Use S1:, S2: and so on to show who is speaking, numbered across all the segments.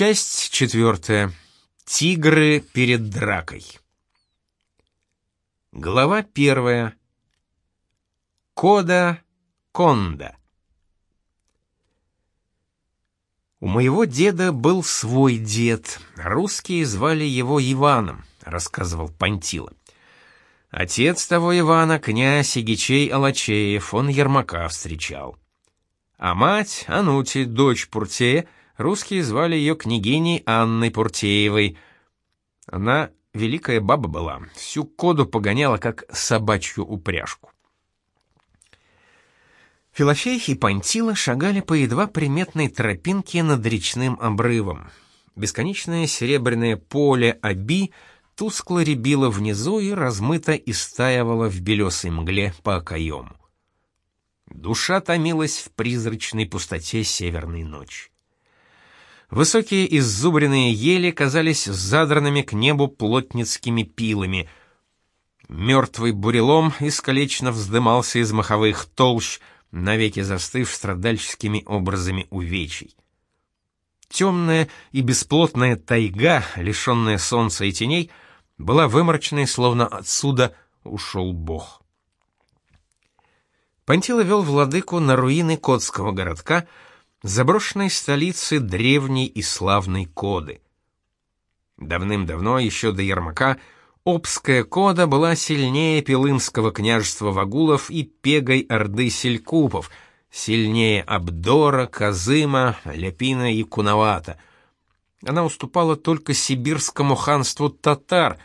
S1: Часть четвертая. Тигры перед дракой. Глава первая. Кода Конда. У моего деда был свой дед. Русские звали его Иваном, рассказывал Пантила. Отец того Ивана, князь Игичей Алачеев, он Ермака встречал. А мать, Анути, дочь Пуртея, Русские звали ее княгиней Анной Пуртеевой. Она великая баба была, всю коду погоняла, как собачью упряжку. Филофей и Пантила шагали по едва приметной тропинке над речным обрывом. Бесконечное серебряное поле Аби тускло рябило внизу и размыто истаивало в белесой мгле по окоему. Душа томилась в призрачной пустоте северной ночи. Высокие иззубренные ели казались задранными к небу плотницкими пилами. Мертвый бурелом искалечно вздымался из маховых толщ, навеки застыв страдальческими образами увечий. Темная и бесплотная тайга, лишенная солнца и теней, была выморочной, словно отсюда ушел Бог. Пантила вел владыку на руины Котского городка — заброшенной столицы древней и славной Коды. Давным-давно, еще до Ермака, Обская Кода была сильнее Пилымского княжества Вагулов и Пегой Орды Селькупов, сильнее Абдора, Казыма, Ляпина и Кунавата. Она уступала только сибирскому ханству татар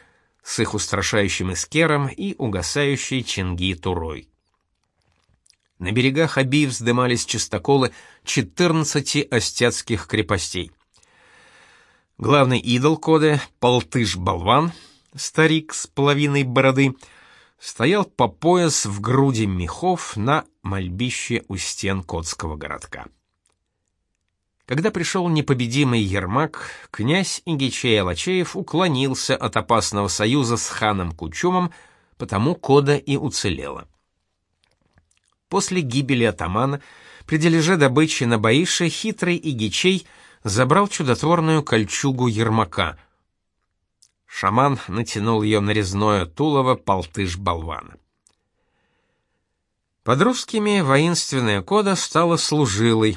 S1: с их устрашающим Искером и угасающей Чинги-Турой. На берегах Аби вздымались чистоколы 14 остяцких крепостей. Главный идол коды, Полтыш-болван, старик с половиной бороды, стоял по пояс в груди мехов на мольбище у стен Котского городка. Когда пришел непобедимый Ермак, князь Игичей Алачеев уклонился от опасного союза с ханом Кучумом, потому Кода и уцелела. После гибели атамана, при дележе добычи на Баише, хитрый Игичей забрал чудотворную кольчугу Ермака. Шаман натянул ее на резное тулово полтыш-болвана. Под русскими воинственная кода стала служилой.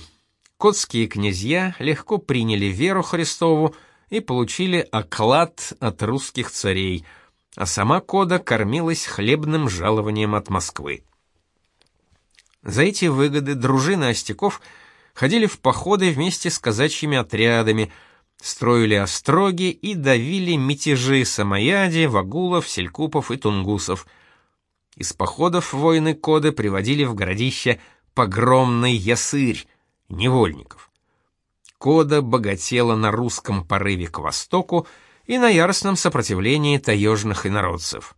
S1: Котские князья легко приняли веру Христову и получили оклад от русских царей, а сама кода кормилась хлебным жалованием от Москвы. За эти выгоды дружины остяков ходили в походы вместе с казачьими отрядами, строили остроги и давили мятежи самояди, вагулов, селькупов и тунгусов. Из походов воины Коды приводили в городище погромный ясырь, невольников. Кода богатела на русском порыве к востоку и на яростном сопротивлении таежных инородцев.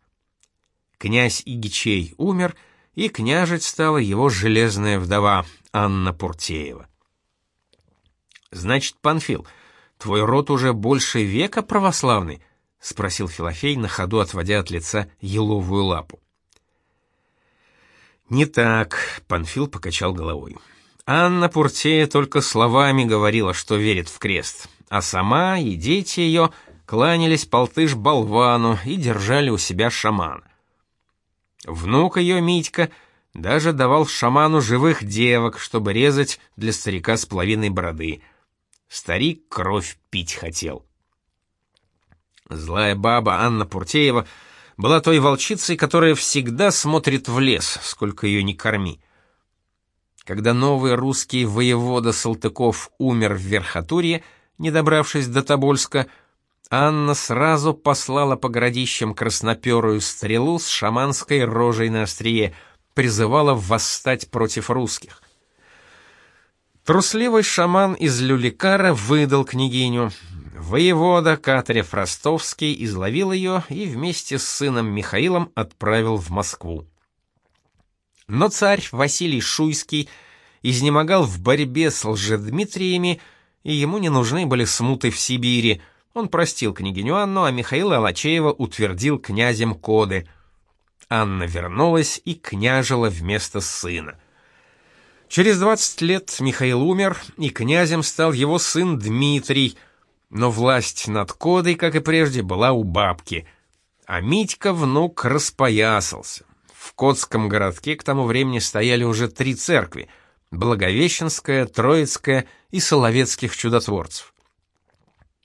S1: Князь Игичей умер — и княжить стала его железная вдова Анна Пуртеева. Значит, Панфил, твой род уже больше века православный? спросил Филофей на ходу отводя от лица еловую лапу. Не так, Панфил покачал головой. Анна Пуртея только словами говорила, что верит в крест, а сама и дети ее кланялись полтыш болвану и держали у себя шамана. Внук ее, Митька, даже давал шаману живых девок, чтобы резать для старика с половиной бороды. Старик кровь пить хотел. Злая баба Анна Пуртеева была той волчицей, которая всегда смотрит в лес, сколько ее ни корми. Когда новый русский воевода Салтыков умер в Верхотурье, не добравшись до Тобольска, Анна сразу послала по городищам красноперую стрелу с шаманской рожей на острие, призывала восстать против русских. Трусливый шаман из Люликара выдал княгиню. Воевода Катрев Ростовский изловил ее и вместе с сыном Михаилом отправил в Москву. Но царь Василий Шуйский изнемогал в борьбе с лжедмитриями, и ему не нужны были смуты в Сибири — он простил княгиню Анну, а Михаила Алачеева утвердил князем Коды. Анна вернулась и княжила вместо сына. Через 20 лет Михаил умер, и князем стал его сын Дмитрий, но власть над Кодой, как и прежде, была у бабки, а Митька, внук, распоясался. В Котском городке к тому времени стояли уже три церкви — Благовещенская, Троицкая и Соловецких чудотворцев.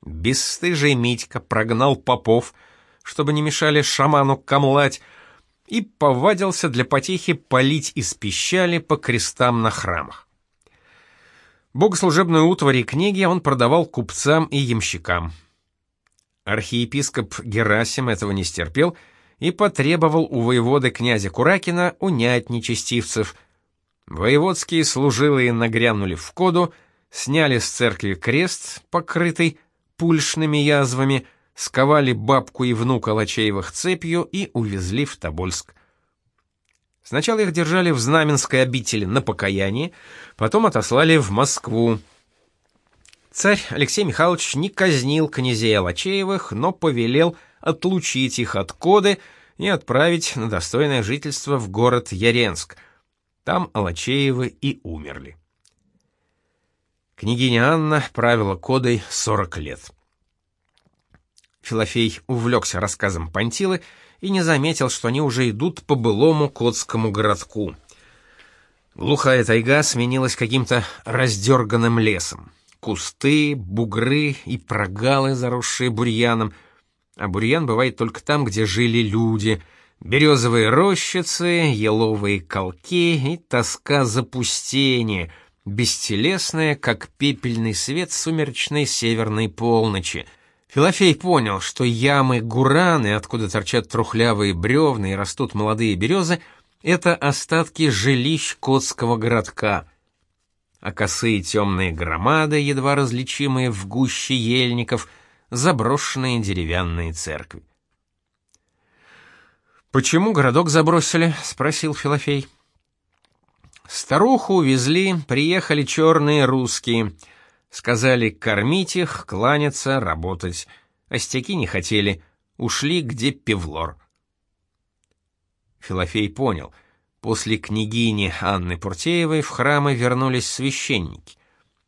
S1: Бесстыжий Митька прогнал попов, чтобы не мешали шаману камлать, и повадился для потехи полить из пищали по крестам на храмах. Богослужебную утварь и книги он продавал купцам и ямщикам. Архиепископ Герасим этого не стерпел и потребовал у воеводы князя Куракина унять нечестивцев. Воеводские служилые нагрянули в коду, сняли с церкви крест, покрытый пульшными язвами, сковали бабку и внука Лачеевых цепью и увезли в Тобольск. Сначала их держали в Знаменской обители на покаянии, потом отослали в Москву. Царь Алексей Михайлович не казнил князей Алачеевых, но повелел отлучить их от Коды и отправить на достойное жительство в город Яренск. Там Алачеевы и умерли. Княгиня Анна правила Кодой 40 лет. Филофей увлекся рассказом Пантилы и не заметил, что они уже идут по былому Котскому городку. Глухая тайга сменилась каким-то раздерганным лесом. Кусты, бугры и прогалы, заросшие бурьяном. А бурьян бывает только там, где жили люди. Березовые рощицы, еловые колки и тоска запустения, бестелесная, как пепельный свет сумеречной северной полночи — Филофей понял, что ямы Гураны, откуда торчат трухлявые бревна и растут молодые березы, это остатки жилищ Котского городка. А косые темные громады, едва различимые в гуще ельников, заброшенные деревянные церкви. «Почему городок забросили?» — спросил Филофей. «Старуху увезли, приехали черные русские». Сказали кормить их, кланяться, работать. Остяки не хотели, ушли где Певлор. Филофей понял. После княгини Анны Пуртеевой в храмы вернулись священники.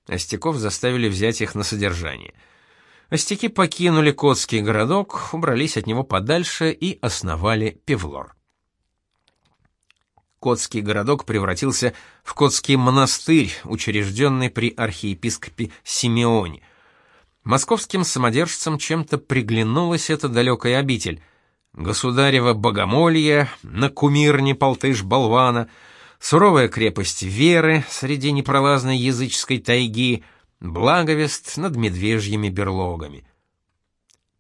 S1: Остяков заставили взять их на содержание. Остяки покинули Котский городок, убрались от него подальше и основали Певлор. Котский городок превратился в Котский монастырь, учрежденный при архиепископе Симеоне. Московским самодержцам чем-то приглянулась эта далекая обитель. Государево богомолье на кумирне Полтыш-болвана, суровая крепость веры среди непролазной языческой тайги, благовест над медвежьими берлогами.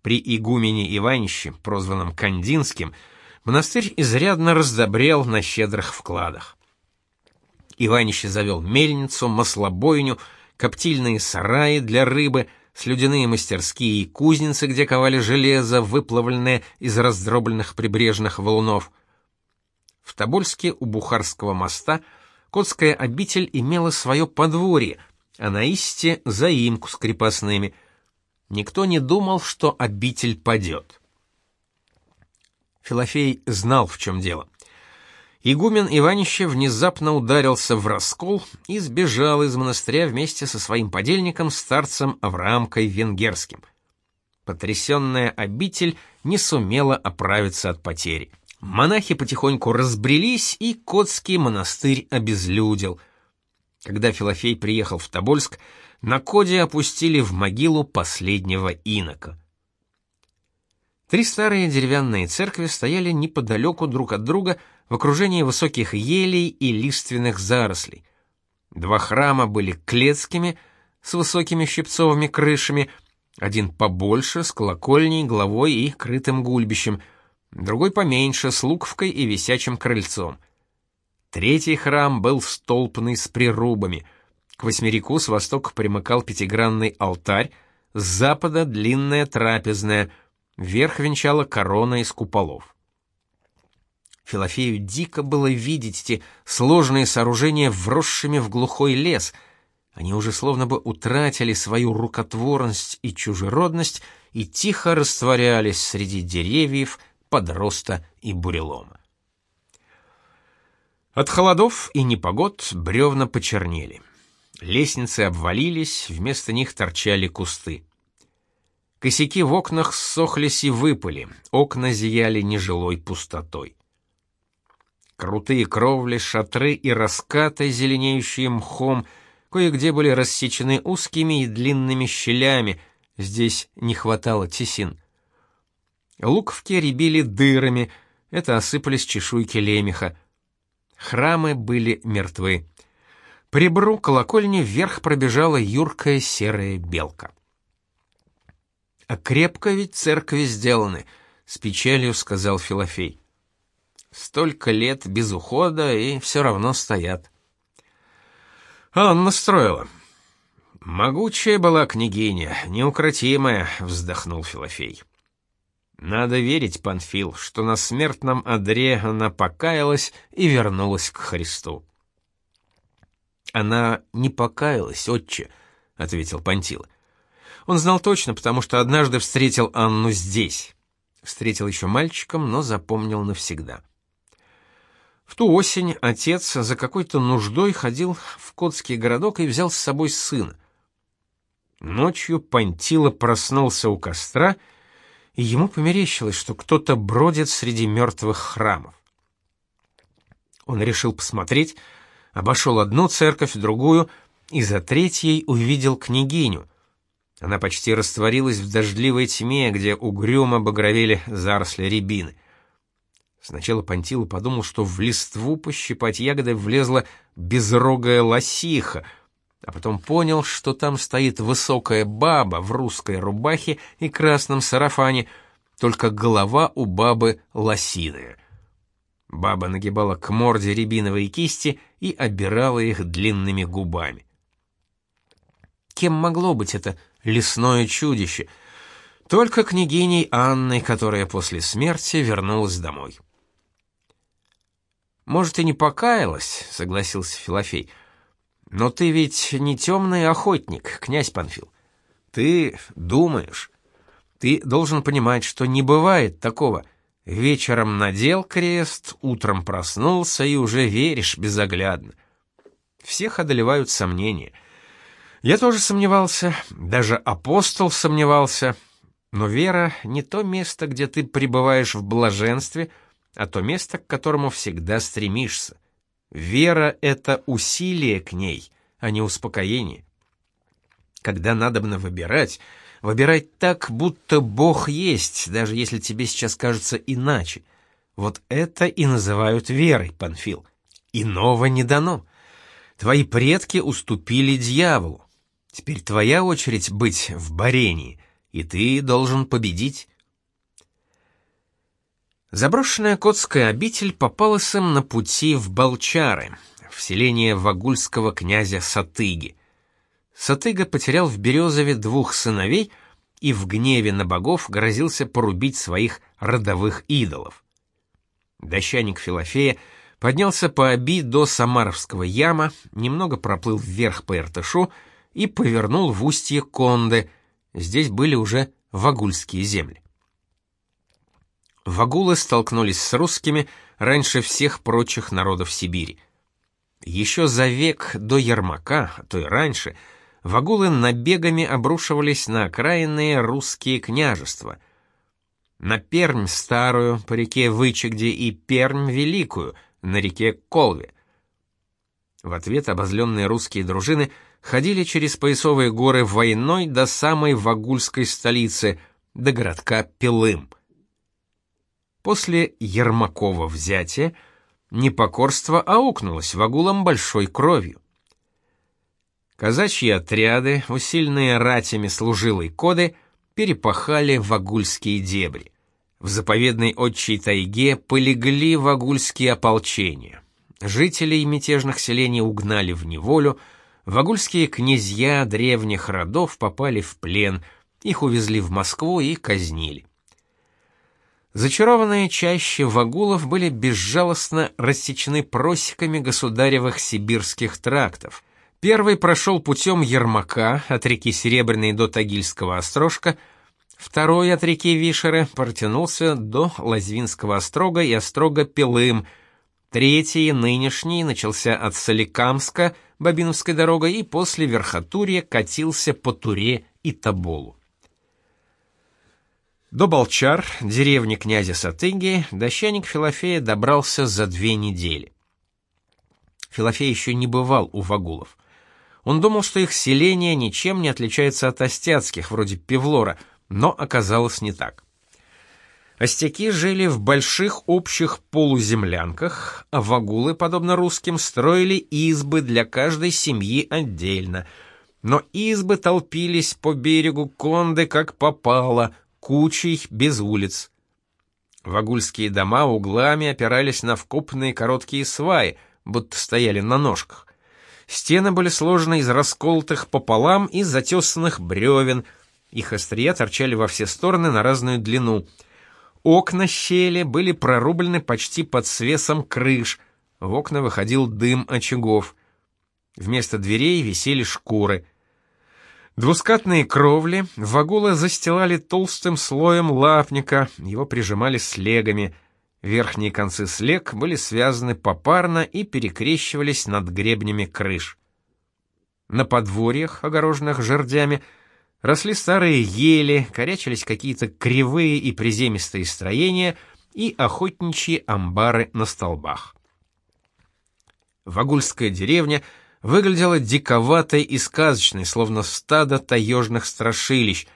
S1: При игумене Иванище, прозванном Кандинским, монастырь изрядно раздобрел на щедрых вкладах. Иванище завел мельницу, маслобойню, коптильные сараи для рыбы, слюдяные мастерские и кузницы, где ковали железо, выплавленное из раздробленных прибрежных валунов. В Тобольске у Бухарского моста Котская обитель имела свое подворье, а на Исте — заимку с крепостными. Никто не думал, что обитель падет. Филофей знал, в чем дело. Игумен Иванище внезапно ударился в раскол и сбежал из монастыря вместе со своим подельником, старцем Авраамкой Венгерским. Потрясенная обитель не сумела оправиться от потери. Монахи потихоньку разбрелись, и Котский монастырь обезлюдил. Когда Филофей приехал в Тобольск, на Коде опустили в могилу последнего инока. Три старые деревянные церкви стояли неподалеку друг от друга в окружении высоких елей и лиственных зарослей. Два храма были клетскими, с высокими щипцовыми крышами, один побольше, с колокольней, главой и крытым гульбищем, другой поменьше, с луковкой и висячим крыльцом. Третий храм был столпный с прирубами. К восьмерику с востока примыкал пятигранный алтарь, с запада длинная трапезная — Верх венчала корона из куполов. Филофею дико было видеть эти сложные сооружения, вросшими в глухой лес. Они уже словно бы утратили свою рукотворность и чужеродность и тихо растворялись среди деревьев, подроста и бурелома. От холодов и непогод бревна почернели. Лестницы обвалились, вместо них торчали кусты. Косяки в окнах ссохлись и выпали, окна зияли нежилой пустотой. Крутые кровли, шатры и раскаты, зеленеющие мхом, кое-где были рассечены узкими и длинными щелями, здесь не хватало тесин. Луковки рябили дырами, это осыпались чешуйки лемеха. Храмы были мертвы. При бру колокольни вверх пробежала юркая серая белка. «А крепко ведь церкви сделаны», — с печалью сказал Филофей. «Столько лет без ухода, и все равно стоят». «Анна строила». «Могучая была княгиня, неукротимая», — вздохнул Филофей. «Надо верить, Панфил, что на смертном одре она покаялась и вернулась к Христу». «Она не покаялась, отче», — ответил Пантила. Он знал точно, потому что однажды встретил Анну здесь. Встретил еще мальчиком, но запомнил навсегда. В ту осень отец за какой-то нуждой ходил в Котский городок и взял с собой сына. Ночью Пантила проснулся у костра, и ему померещилось, что кто-то бродит среди мертвых храмов. Он решил посмотреть, обошел одну церковь, другую, и за третьей увидел княгиню — она почти растворилась в дождливой тьме, где угрюмо багровели заросли рябины. Сначала Пантила подумал, что в листву пощипать ягоды влезла безрогая лосиха, а потом понял, что там стоит высокая баба в русской рубахе и красном сарафане, только голова у бабы лосиная. Баба нагибала к морде рябиновые кисти и обирала их длинными губами. Кем могло быть это лесное чудище, только княгиней Анной, которая после смерти вернулась домой. Может, и не покаялась, согласился Филофей. Но ты ведь не темный охотник, князь Панфил. Ты думаешь. Ты должен понимать, что не бывает такого. Вечером надел крест, утром проснулся и уже веришь безоглядно. Всех одолевают сомнения — я тоже сомневался, даже апостол сомневался, но вера не то место, где ты пребываешь в блаженстве, а то место, к которому всегда стремишься. Вера — это усилие к ней, а не успокоение. Когда надобно выбирать, выбирать так, будто Бог есть, даже если тебе сейчас кажется иначе. Вот это и называют верой, Панфил. Иного не дано. Твои предки уступили дьяволу. Теперь твоя очередь быть в Барении, и ты должен победить. Заброшенная котская обитель попалась им на пути в Балчары, в селение вагульского князя Сатыги. Сатыга потерял в Березове двух сыновей и в гневе на богов грозился порубить своих родовых идолов. Дощаник Филофея поднялся по Оби до Самаровского яма, немного проплыл вверх по Иртышу и повернул в устье Конды. Здесь были уже вагульские земли. Вагулы столкнулись с русскими раньше всех прочих народов Сибири. Еще за век до Ермака, а то и раньше, вагулы набегами обрушивались на окраинные русские княжества. На Пермь старую по реке Вычегде и Пермь великую на реке Колве. В ответ обозленные русские дружины ходили через поясовые горы войной до самой вагульской столицы, до городка Пилым. После Ермакова взятия непокорство аукнулось вагулам большой кровью. Казачьи отряды, усиленные ратями служилой коды, перепахали вагульские дебри. В заповедной отчей тайге полегли вагульские ополчения. Жителей мятежных селений угнали в неволю, Вагульские князья древних родов попали в плен, их увезли в Москву и казнили. Зачарованные чаще вагулов были безжалостно рассечены просеками государевых сибирских трактов. Первый прошел путем Ермака от реки Серебряной до Тагильского острожка, второй от реки Вишеры протянулся до Лазвинского острога и острога Пилым, третий, нынешний, начался от Соликамска Бабиновской дорогой и после Верхотурья катился по Туре и Тоболу. До Болчар, деревни князя Сатыги, дощаник Филофея добрался за две недели. Филофей еще не бывал у вагулов. Он думал, что их селение ничем не отличается от остяцких, вроде Певлора, но оказалось не так. Остяки жили в больших общих полуземлянках, а вагулы, подобно русским, строили избы для каждой семьи отдельно. Но избы толпились по берегу Конды как попало, кучей без улиц. Вагульские дома углами опирались на вкопанные короткие сваи, будто стояли на ножках. Стены были сложены из расколотых пополам и затесанных бревен, их острия торчали во все стороны на разную длину. Окна щели были прорублены почти под свесом крыш, в окна выходил дым очагов. Вместо дверей висели шкуры. Двускатные кровли вагула застилали толстым слоем лапника, его прижимали слегами — Верхние концы слег были связаны попарно и перекрещивались над гребнями крыш. На подворьях, огороженных жердями, росли старые ели, корячились какие-то кривые и приземистые строения и охотничьи амбары на столбах. Вагульская деревня выглядела диковатой и сказочной, словно стадо таежных страшилищ,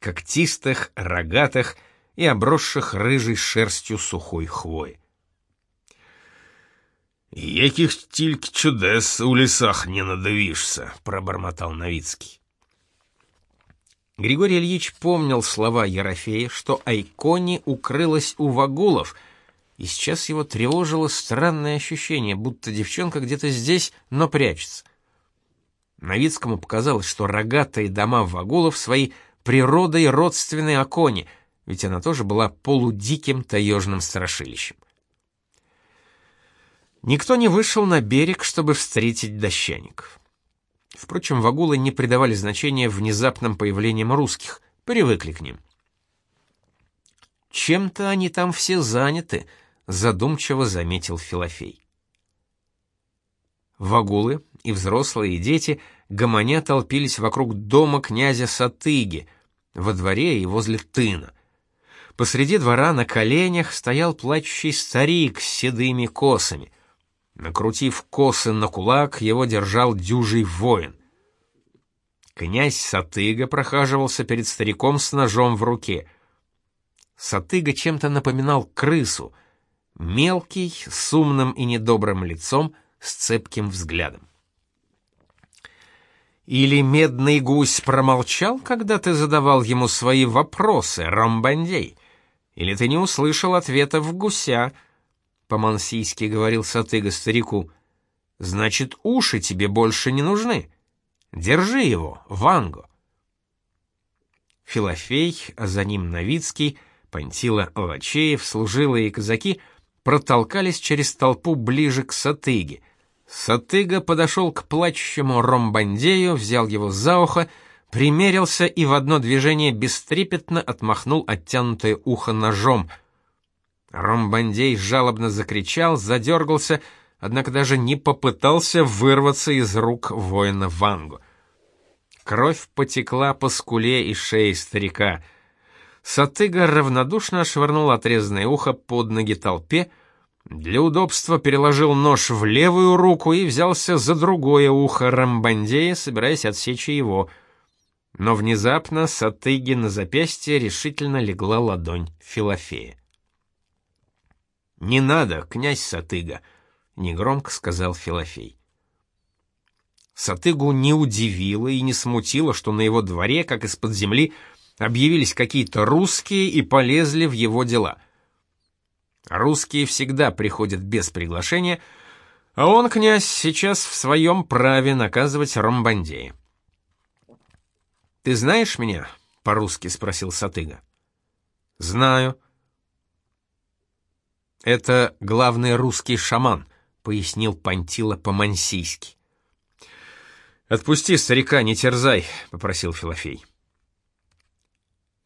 S1: когтистых, рогатых и обросших рыжей шерстью сухой хвои.
S2: «Яких тільки чудес у лесах не надавишься», — пробормотал Новицкий.
S1: Григорий Ильич помнил слова Ерофея, что Айкони укрылась у вагулов, и сейчас его тревожило странное ощущение, будто девчонка где-то здесь, но прячется. Новицкому показалось, что рогатые дома вагулов своей природой родственны Аконе — ведь она тоже была полудиким таежным страшилищем. Никто не вышел на берег, чтобы встретить дощаников. Впрочем, вагулы не придавали значения внезапным появлениям русских, привыкли к ним. «Чем-то они там все заняты», — задумчиво заметил Филофей. Вагулы, и взрослые, и дети, гомоня толпились вокруг дома князя Сатыги, во дворе и возле тына. Посреди двора на коленях стоял плачущий старик с седыми косами. Накрутив косы на кулак, его держал дюжий воин. Князь Сатыга прохаживался перед стариком с ножом в руке. Сатыга чем-то напоминал крысу, мелкий, с умным и недобрым лицом, с цепким взглядом. Или медный гусь промолчал, когда ты задавал ему свои вопросы, Ромбандей? Или ты не услышал ответа в гуся?» По-мансийски говорил Сатыга старику. «Значит, уши тебе больше не нужны. Держи его, Ванго». Филофей, а за ним Новицкий, Пантила Лачеев, служилые и казаки протолкались через толпу ближе к Сатыге. Сатыга подошел к плачущему Ромбандею, взял его за ухо примерился и в одно движение бестрепетно отмахнул оттянутое ухо ножом. Ромбандей жалобно закричал, задергался, однако даже не попытался вырваться из рук воина Вангу. Кровь потекла по скуле и шее старика. Сатыга равнодушно швырнул отрезанное ухо под ноги толпе, для удобства переложил нож в левую руку и взялся за другое ухо Рамбандея, собираясь отсечь его — но внезапно с отыги на запястье решительно легла ладонь Филофея. «Не надо, князь Сатыга», — негромко сказал Филофей. Сатыгу не удивило и не смутило, что на его дворе, как из-под земли, объявились какие-то русские и полезли в его дела. Русские всегда приходят без приглашения, а он, князь, сейчас в своем праве наказывать Ромбандея. «Ты знаешь меня?» — по-русски спросил Сатыга. «Знаю». «Это главный русский шаман», — пояснил Пантила по-мансийски. «Отпусти старика, не терзай», — попросил Филофей.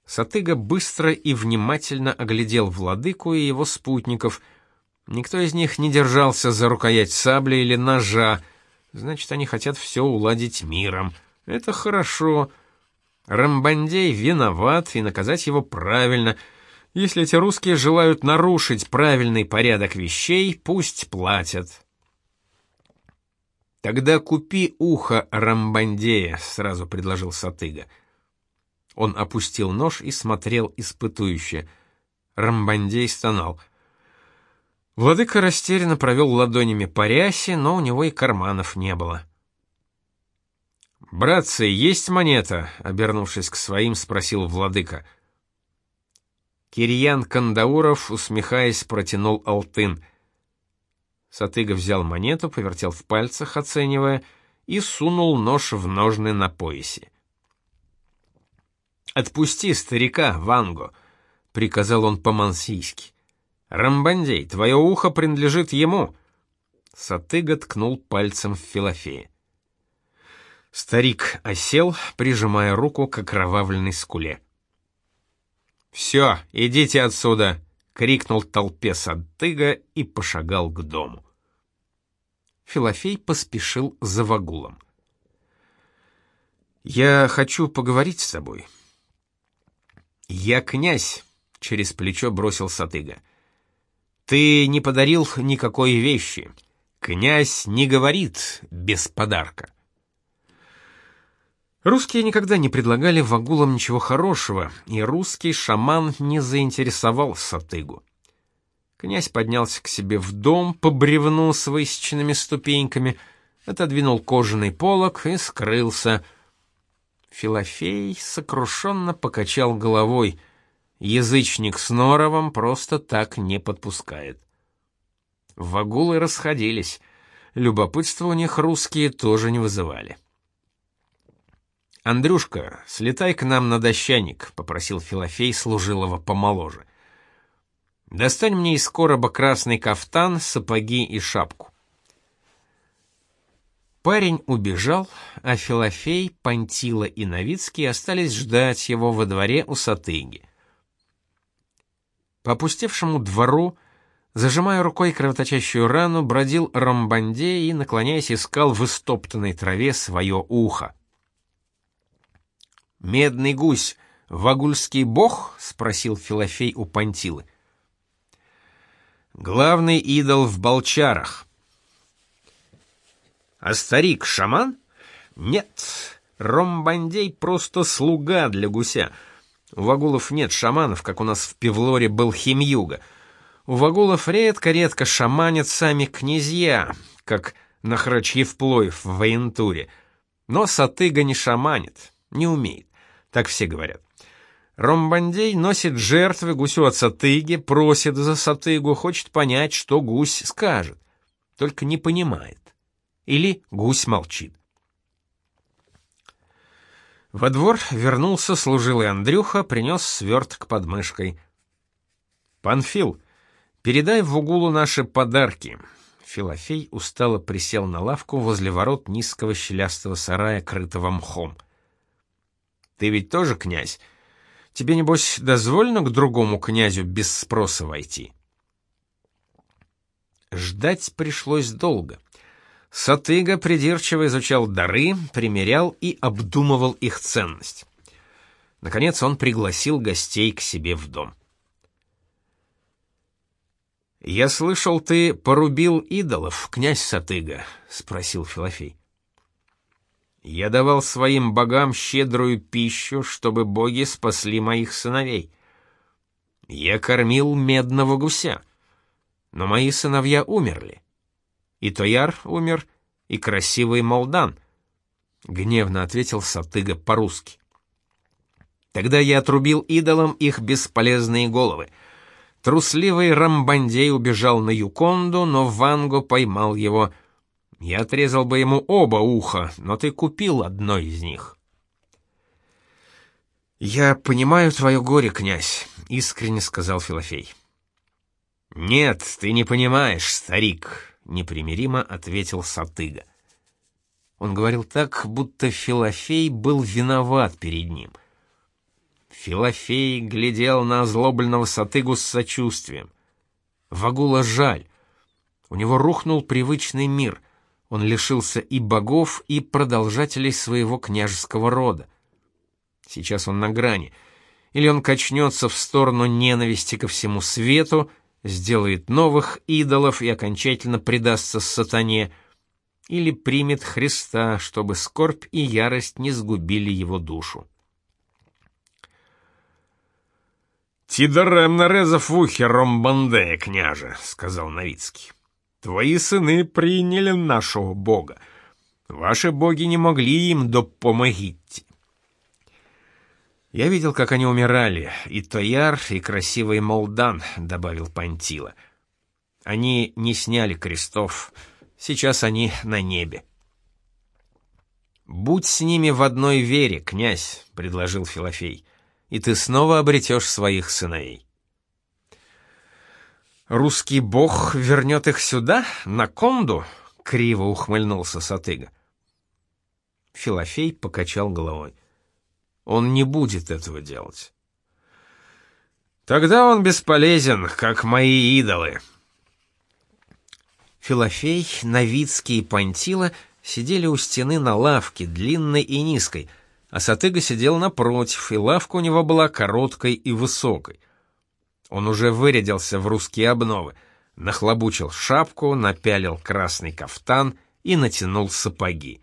S1: Сатыга быстро и внимательно оглядел владыку и его спутников. Никто из них не держался за рукоять сабли или ножа, значит, они хотят все уладить миром. Это хорошо. Рамбандей виноват, и наказать его правильно. Если эти русские желают нарушить правильный порядок вещей, пусть платят. Тогда купи ухо Рамбандея, сразу предложил Сатыга. Он опустил нож и смотрел испытующе. Рамбандей стонал. Владыка растерянно провел ладонями по рясе, но у него и карманов не было. «Братцы, есть монета?» — обернувшись к своим, спросил владыка. Кирьян Кандауров, усмехаясь, протянул алтын. Сатыга взял монету, повертел в пальцах, оценивая, и сунул нож в ножны на поясе. «Отпусти старика, Ванго», — приказал он по-мансийски. «Рамбандей, твое ухо принадлежит ему». Сатыга ткнул пальцем в Филофея. Старик осел, прижимая руку к окровавленной скуле. «Все, идите отсюда!» — крикнул толпе Садтыга и пошагал к дому. Филофей поспешил за вагулом. «Я хочу поговорить с тобой». «Я князь», — через плечо бросил Сатыга. «Ты не подарил никакой вещи. Князь не говорит без подарка». Русские никогда не предлагали вагулам ничего хорошего, и русский шаман не заинтересовал Сатыгу. Князь поднялся к себе в дом по бревну с высеченными ступеньками, отодвинул кожаный полог и скрылся. Филофей сокрушенно покачал головой. Язычник с Норовым просто так не подпускает. Вагулы расходились. Любопытство у них русские тоже не вызывали. Андрюшка, слетай к нам на дощаник, попросил Филофей служилого помоложе. Достань мне из короба красный кафтан, сапоги и шапку. Парень убежал, а Филофей, Пантила и Новицкий остались ждать его во дворе у Сатыги. По опустевшему двору, зажимая рукой кровоточащую рану, бродил Рамбанде и, наклоняясь, искал в истоптанной траве свое ухо. Медный гусь, вагульский бог? спросил Филофей у Пантилы. Главный идол в Болчарах. А старик шаман? Нет, Ромбандей просто слуга для гуся. У вагулов нет шаманов, как у нас в Певлоре был Химьюга. У вагулов редко-редко шаманят сами князья, как на Храчьевплоев в воентуре. Но Сатыга не шаманит, не умеет. Так все говорят. Ромбандей носит жертвы гусю от сатыги, просит за сатыгу, хочет понять, что гусь скажет. Только не понимает. Или гусь молчит. Во двор вернулся служилый Андрюха, принес сверток под мышкой. «Панфил, передай в угулу наши подарки». Филофей устало присел на лавку возле ворот низкого щелястого сарая, крытого мхом. — ты ведь тоже князь. Тебе, небось, дозволено к другому князю без спроса войти?» Ждать пришлось долго. Сатыга придирчиво изучал дары, примерял и обдумывал их ценность. Наконец он пригласил гостей к себе в дом. «Я слышал, ты порубил идолов, князь Сатыга?» — спросил Филофей. Я давал своим богам щедрую пищу, чтобы боги спасли моих сыновей. Я кормил медного гуся, но мои сыновья умерли. И Тояр умер, и красивый Молдан. Гневно ответил Сатыга по-русски. Тогда я отрубил идолам их бесполезные головы. Трусливый Рамбандей убежал на Юконду, но Ванго поймал его — я отрезал бы ему оба уха, но ты купил одно из них. Я понимаю твое горе, князь, искренне сказал Филофей. Нет, ты не понимаешь, старик, непримиримо ответил Сатыга. Он говорил так, будто Филофей был виноват перед ним. Филофей глядел на озлобленного Сатыгу с сочувствием. Вагула жаль. У него рухнул привычный мир — он лишился и богов, и продолжателей своего княжеского рода. Сейчас он на грани. Или он качнется в сторону ненависти ко всему свету, сделает новых идолов и окончательно предастся сатане, или примет Христа, чтобы скорбь и ярость не сгубили его душу.
S2: «Ти даремно резав ухи Ромбандея, княже», — сказал Новицкий. «Твои сыны приняли нашего Бога. Ваши боги не могли им допомогить».
S1: «Я видел, как они умирали, и Тояр, и красивый Молдан», — добавил Пантила. «Они не сняли крестов, сейчас они на небе». «Будь с ними в одной вере, князь», — предложил Филофей и ты снова обретешь своих сыновей. «Русский бог вернет их сюда, на Конду?» — криво ухмыльнулся Сатыга. Филофей покачал головой. «Он не будет этого делать».
S2: «Тогда он бесполезен, как мои идолы».
S1: Филофей, Новицкий и Пантила сидели у стены на лавке, длинной и низкой — а Сатыга сидел напротив, и лавка у него была короткой и высокой. Он уже вырядился в русские обновы, нахлобучил шапку, напялил красный кафтан и натянул сапоги.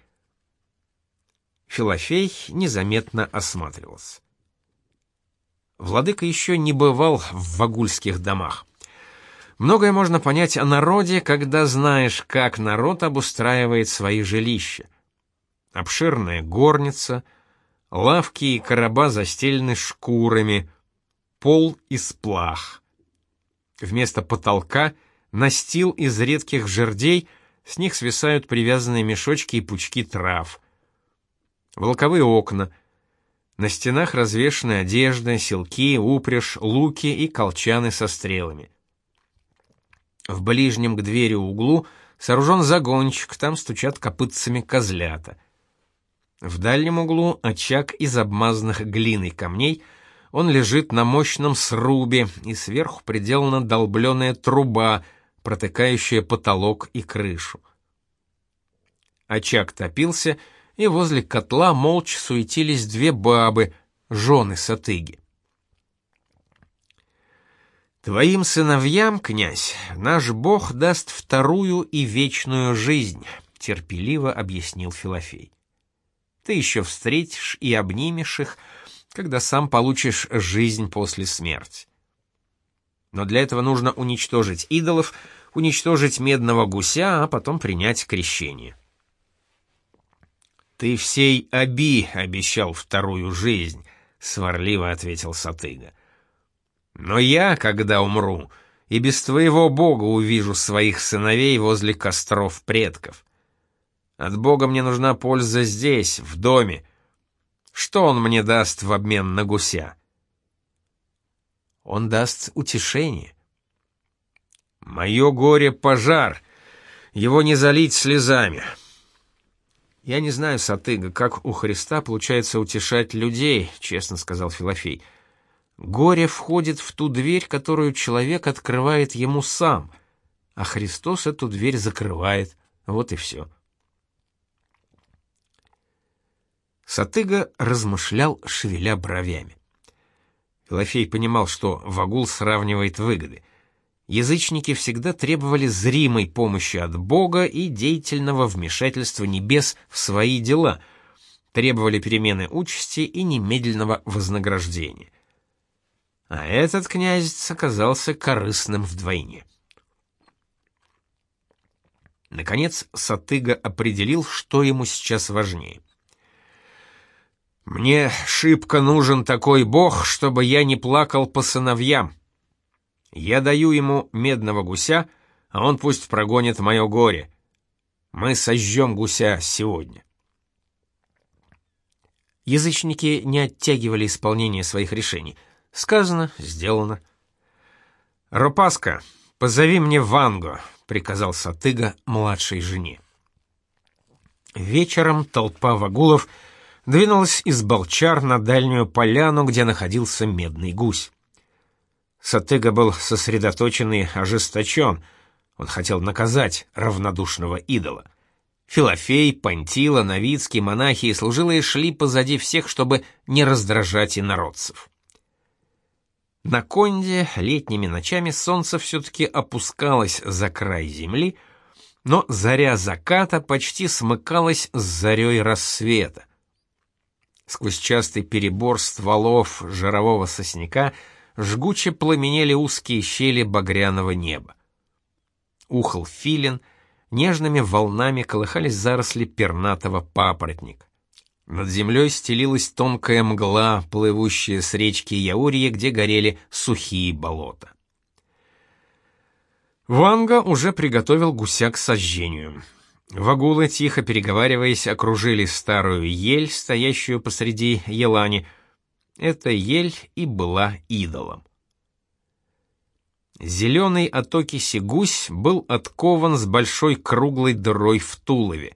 S1: Филофей незаметно осматривался. Владыка еще не бывал в вагульских домах. Многое можно понять о народе, когда знаешь, как народ обустраивает свои жилища. Обширная горница — Лавки и короба застелены шкурами, пол из плах. Вместо потолка настил из редких жердей, с них свисают привязанные мешочки и пучки трав. Волковые окна. На стенах развешаны одежда, селки, упряжь, луки и колчаны со стрелами. В ближнем к двери углу сооружен загончик, там стучат копытцами козлята — в дальнем углу очаг из обмазанных глиной камней, он лежит на мощном срубе, и сверху приделана долбленная труба, протыкающая потолок и крышу. Очаг топился, и возле котла молча суетились две бабы, жены Сатыги. «Твоим сыновьям, князь, наш Бог даст вторую и вечную жизнь», — терпеливо объяснил Филофей. Ты еще встретишь и обнимешь их, когда сам получишь жизнь после смерти. Но для этого нужно уничтожить идолов, уничтожить медного гуся, а потом принять крещение. Ты всей Аби обещал вторую жизнь, сварливо ответил Сатыга. Но я, когда умру, и без твоего бога увижу своих сыновей возле костров предков. От Бога мне нужна польза здесь, в доме. Что он мне даст в обмен на гуся? Он даст утешение. Мое горе — пожар. Его не залить слезами. Я не знаю, Сатыга, как у Христа получается утешать людей, честно сказал Филофей. Горе входит в ту дверь, которую человек открывает ему сам, а Христос эту дверь закрывает. Вот и все. Сатыга размышлял, шевеля бровями. Филофей понимал, что Вагул сравнивает выгоды. Язычники всегда требовали зримой помощи от Бога и деятельного вмешательства небес в свои дела, требовали перемены участи и немедленного вознаграждения. А этот князь оказался корыстным вдвойне. Наконец Сатыга определил, что ему сейчас важнее. Мне шибко нужен такой бог, чтобы я не плакал по сыновьям. Я даю ему медного гуся, а он пусть прогонит мое горе. Мы сожжем гуся сегодня. Язычники не оттягивали исполнение своих решений. Сказано, сделано. «Ропаска, позови мне Ванго», — приказал Сатыга младшей жене. Вечером толпа вагулов — двинулась из Болчар на дальнюю поляну, где находился медный гусь. Сатыга был сосредоточен и ожесточен. Он хотел наказать равнодушного идола. Филофей, Пантила, Новицкий, монахи и служилые шли позади всех, чтобы не раздражать инородцев. На Конде летними ночами солнце все-таки опускалось за край земли, но заря заката почти смыкалась с зарей рассвета. Сквозь частый перебор стволов жирового сосняка жгуче пламенели узкие щели багряного неба. Ухал филин, нежными волнами колыхались заросли пернатого папоротника. Над землей стелилась тонкая мгла, плывущая с речки Яурье, где горели сухие болота. Ванга уже приготовил гуся к сожжению. Вагулы, тихо переговариваясь, окружили старую ель, стоящую посреди елани. Эта ель и была идолом. Зеленый от окиси гусь был откован с большой круглой дырой в тулове.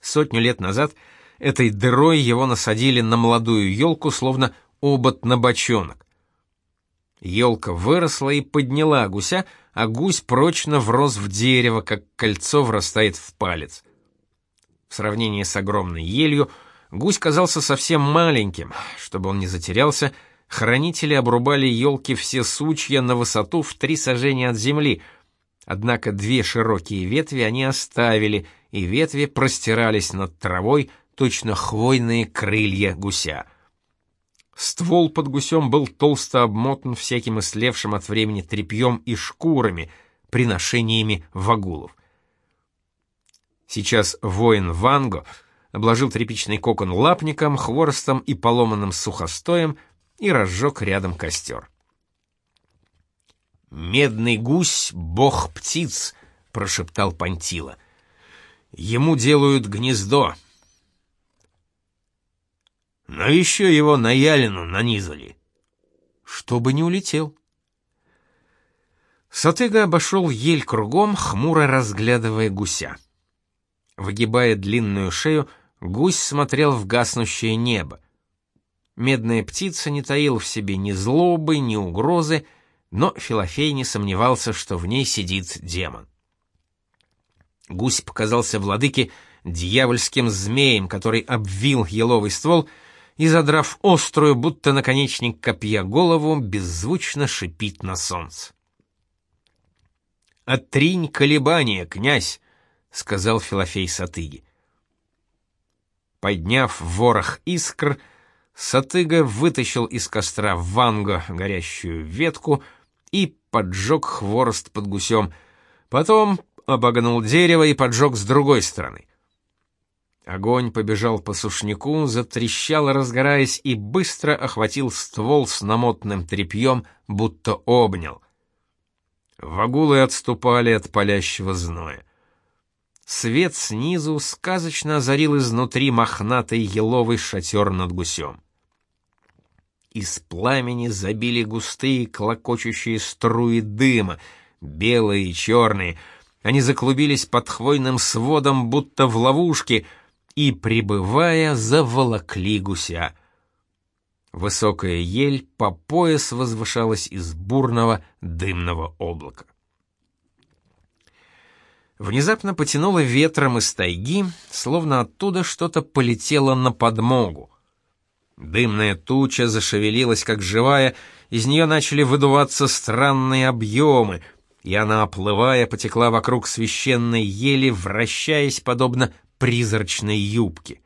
S1: Сотню лет назад этой дырой его насадили на молодую елку, словно обод на бочонок. Елка выросла и подняла гуся, а гусь прочно врос в дерево, как кольцо врастает в палец. В сравнении с огромной елью гусь казался совсем маленьким. Чтобы он не затерялся, хранители обрубали елки все сучья на высоту в три сажения от земли. Однако две широкие ветви они оставили, и ветви простирались над травой, точно хвойные крылья гуся. Ствол под гусем был толсто обмотан всяким истлевшим от времени тряпьем и шкурами, приношениями вагулов. Сейчас воин Ванго обложил тряпичный кокон лапником, хворостом и поломанным сухостоем и разжег рядом костер. «Медный гусь — бог птиц», — прошептал Пантила. «Ему делают гнездо, но еще его на ялину нанизали. Чтобы не улетел. Сатыга обошел ель кругом, хмуро разглядывая гуся. Выгибая длинную шею, гусь смотрел в гаснущее небо. Медная птица не таила в себе ни злобы, ни угрозы, но Филофей не сомневался, что в ней сидит демон. Гусь показался владыке дьявольским змеем, который обвил еловый ствол и, задрав острую, будто наконечник копья голову, беззвучно шипит на солнце. «Отринь колебания, князь!» — сказал Филофей Сатыги. Подняв ворох искр, Сатыга вытащил из костра ванго горящую ветку и поджег хворост под гусем, потом обогнул дерево и поджег с другой стороны. Огонь побежал по сушняку, затрещал, разгораясь, и быстро охватил ствол с намотанным тряпьем, будто обнял. Вагулы отступали от палящего зноя. Свет снизу сказочно озарил изнутри мохнатый еловый шатер над гусем. Из пламени забили густые клокочущие струи дыма, белые и черные. Они заклубились под хвойным сводом, будто в ловушке — и, прибывая, заволокли гуся. Высокая ель по пояс возвышалась из бурного дымного облака. Внезапно потянуло ветром из тайги, словно оттуда что-то полетело на подмогу. Дымная туча зашевелилась, как живая, из нее начали выдуваться странные объемы, и она, оплывая, потекла вокруг священной ели, вращаясь, подобно призрачной юбки.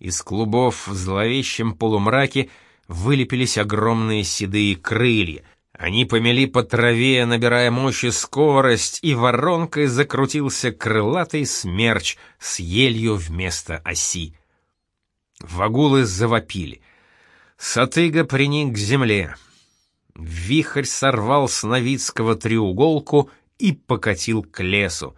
S1: Из клубов в зловещем полумраке вылепились огромные седые крылья. Они помели по траве, набирая мощь и скорость, и воронкой закрутился крылатый смерч с елью вместо оси. Вагулы завопили. Сатыга приник к земле. Вихрь сорвал с Новицкого треуголку и покатил к лесу.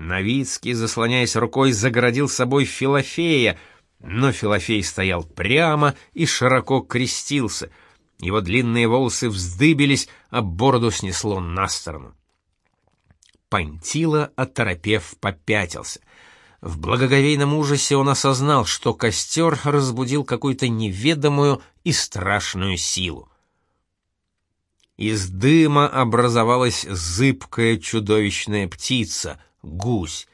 S1: Новицкий, заслоняясь рукой, загородил собой Филофея, но Филофей стоял прямо и широко крестился. Его длинные волосы вздыбились, а бороду снесло на сторону. Пантила, оторопев, попятился. В благоговейном ужасе он осознал, что костер разбудил какую-то неведомую и страшную силу. Из дыма образовалась зыбкая чудовищная птица — гусь.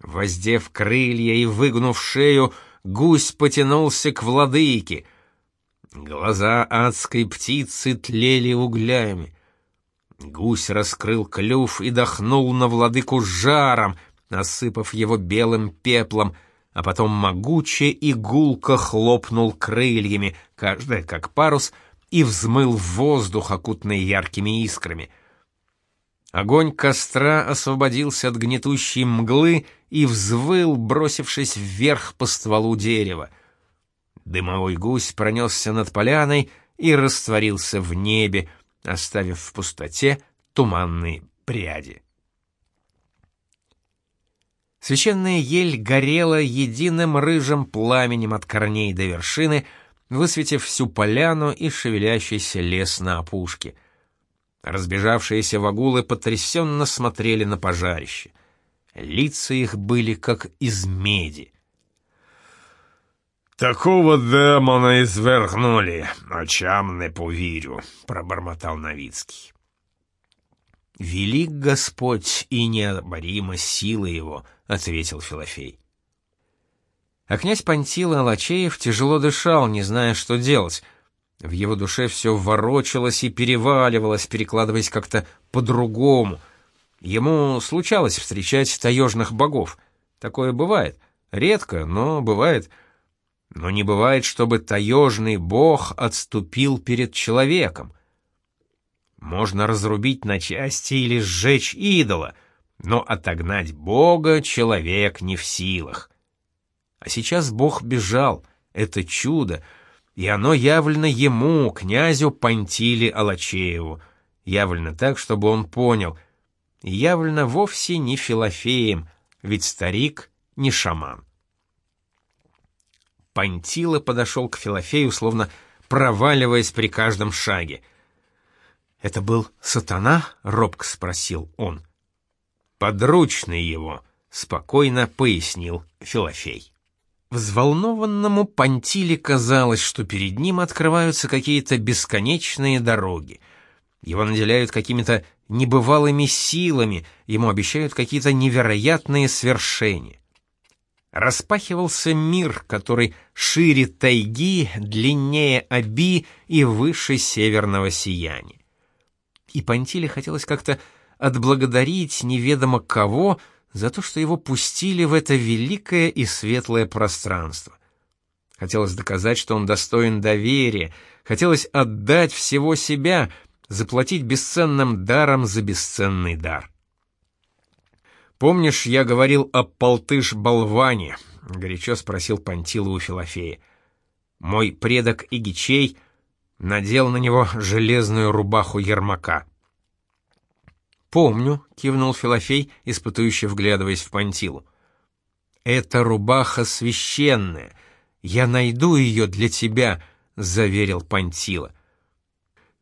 S1: Воздев крылья и выгнув шею, гусь потянулся к владыке. Глаза адской птицы тлели углями. Гусь раскрыл клюв и дохнул на владыку жаром, осыпав его белым пеплом, а потом могуче и гулко хлопнул крыльями, каждая как парус, и взмыл в воздух, окутанный яркими искрами. Огонь костра освободился от гнетущей мглы и взвыл, бросившись вверх по стволу дерева. Дымовой гусь пронесся над поляной и растворился в небе, оставив в пустоте туманные пряди. Священная ель горела единым рыжим пламенем от корней до вершины, высветив всю поляну и шевелящийся лес на опушке. Разбежавшиеся вагулы потрясенно смотрели на пожарище. Лица их были как из меди.
S2: «Такого демона извергнули, очам не повірю», — пробормотал Новицкий.
S1: «Велик Господь и необорима сила Его», — ответил Филофей. А князь Пантила Алачеев тяжело дышал, не зная, что делать. В его душе все ворочалось и переваливалось, перекладываясь как-то по-другому. Ему случалось встречать таежных богов. Такое бывает. Редко, но бывает — но не бывает, чтобы таежный бог отступил перед человеком. Можно разрубить на части или сжечь идола, но отогнать бога человек не в силах. А сейчас бог бежал, это чудо, и оно явлено ему, князю Пантили Алачееву, явлено так, чтобы он понял, явлено вовсе не Филофеем, ведь старик не шаман. Пантила подошел к Филофею, словно проваливаясь при каждом шаге. «Это был сатана?» — робко спросил он. «Подручный его», — спокойно пояснил Филофей. Взволнованному Пантиле казалось, что перед ним открываются какие-то бесконечные дороги. Его наделяют какими-то небывалыми силами, ему обещают какие-то невероятные свершения распахивался мир, который шире тайги, длиннее оби и выше северного сияния. И Пантиле хотелось как-то отблагодарить неведомо кого за то, что его пустили в это великое и светлое пространство. Хотелось доказать, что он достоин доверия, хотелось отдать всего себя, заплатить бесценным даром за бесценный дар. «Помнишь, я говорил о полтыш-болване?» — горячо спросил Пантила у Филофея. «Мой предок Игичей надел на него железную рубаху Ермака». «Помню», — кивнул Филофей, испытующе вглядываясь в Пантилу. «Это рубаха священная. Я найду ее для тебя», — заверил Пантила.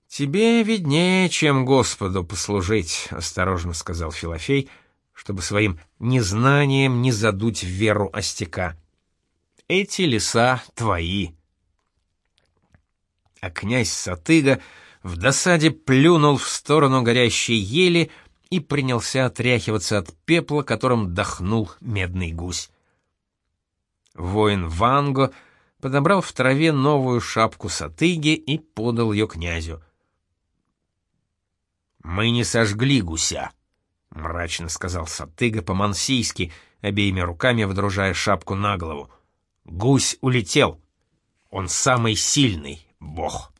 S1: «Тебе виднее, чем Господу послужить», — осторожно сказал Филофей, — чтобы своим незнанием не задуть веру остяка. Эти леса твои. А князь Сатыга в досаде плюнул в сторону горящей ели и принялся отряхиваться от пепла, которым дохнул медный гусь. Воин Ванго подобрал в траве новую шапку Сатыги и подал ее князю. «Мы не сожгли гуся», — мрачно сказал Сатыга по-мансийски, обеими руками вдружая шапку на голову. «Гусь улетел. Он самый сильный бог».